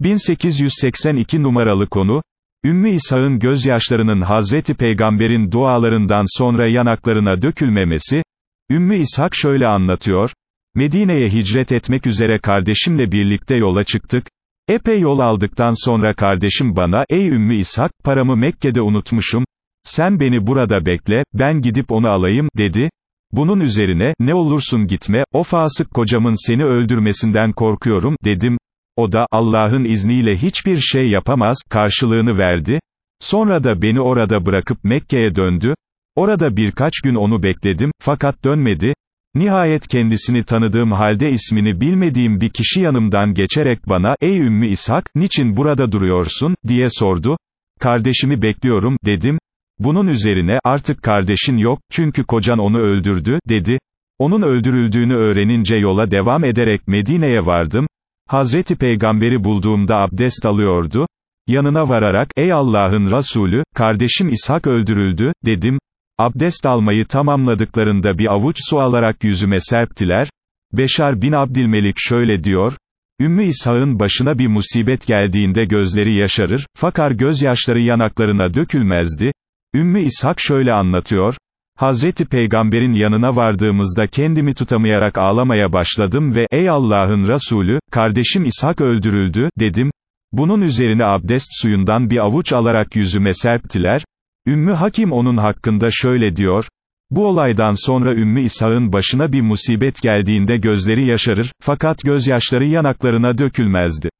1882 numaralı konu, Ümmü İshak'ın gözyaşlarının Hazreti Peygamber'in dualarından sonra yanaklarına dökülmemesi, Ümmü İshak şöyle anlatıyor, Medine'ye hicret etmek üzere kardeşimle birlikte yola çıktık, epey yol aldıktan sonra kardeşim bana, ey Ümmü İshak, paramı Mekke'de unutmuşum, sen beni burada bekle, ben gidip onu alayım, dedi, bunun üzerine, ne olursun gitme, o fasık kocamın seni öldürmesinden korkuyorum, dedim, o da, Allah'ın izniyle hiçbir şey yapamaz, karşılığını verdi, sonra da beni orada bırakıp Mekke'ye döndü, orada birkaç gün onu bekledim, fakat dönmedi, nihayet kendisini tanıdığım halde ismini bilmediğim bir kişi yanımdan geçerek bana, ey Ümmü İshak, niçin burada duruyorsun, diye sordu, kardeşimi bekliyorum, dedim, bunun üzerine, artık kardeşin yok, çünkü kocan onu öldürdü, dedi, onun öldürüldüğünü öğrenince yola devam ederek Medine'ye vardım, Hazreti Peygamberi bulduğumda abdest alıyordu, yanına vararak, ey Allah'ın Resulü, kardeşim İshak öldürüldü, dedim, abdest almayı tamamladıklarında bir avuç su alarak yüzüme serptiler, Beşar bin Abdilmelik şöyle diyor, Ümmü İshak'ın başına bir musibet geldiğinde gözleri yaşarır, fakat gözyaşları yanaklarına dökülmezdi, Ümmü İshak şöyle anlatıyor, Hazreti Peygamber'in yanına vardığımızda kendimi tutamayarak ağlamaya başladım ve, ey Allah'ın Resulü, kardeşim İshak öldürüldü, dedim, bunun üzerine abdest suyundan bir avuç alarak yüzüme serptiler, Ümmü Hakim onun hakkında şöyle diyor, bu olaydan sonra Ümmü İshak'ın başına bir musibet geldiğinde gözleri yaşarır, fakat gözyaşları yanaklarına dökülmezdi.